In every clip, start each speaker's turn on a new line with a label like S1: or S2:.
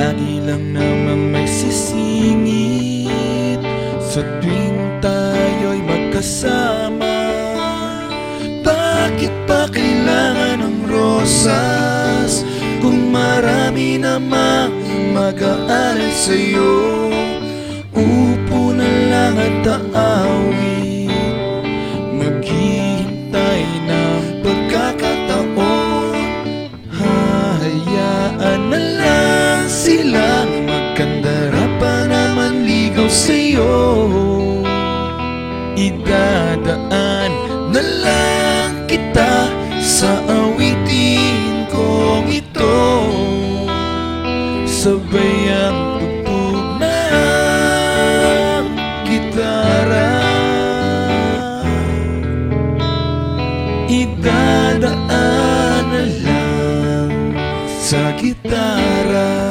S1: Lagi lang namang nagsisingit Sa tuwing tayo'y magkasama Bakit pa kailangan ng rosas? Kung marami namang mag-aalay sa'yo Upo na lang at aawit sa'yo. Idadaan na lang kita Sa awitin kong ito. Sabay ang tugtog ng gitara. Idadaan na lang sa gitara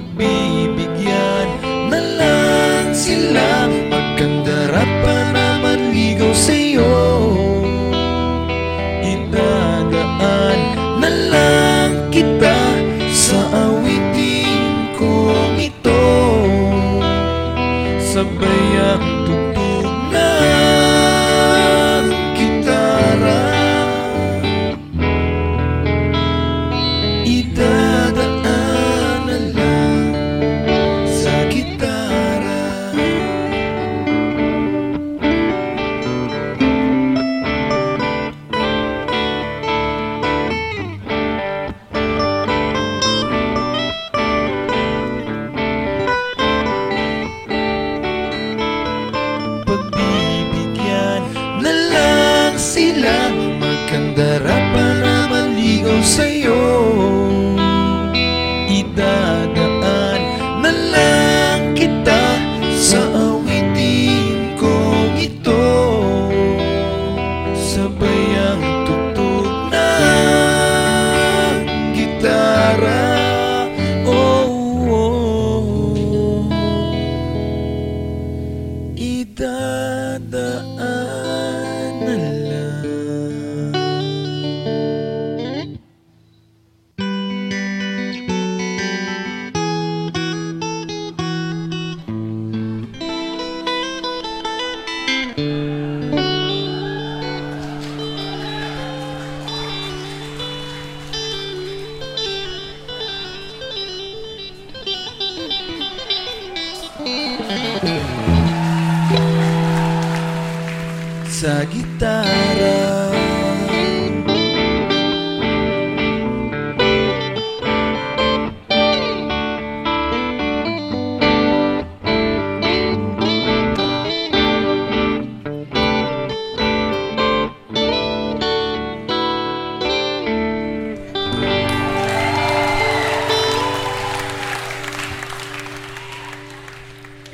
S1: would be Pa naman ligaw sa'yo sa gitara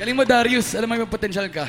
S2: Galing mo, Darius. Alam mo, may potential ka.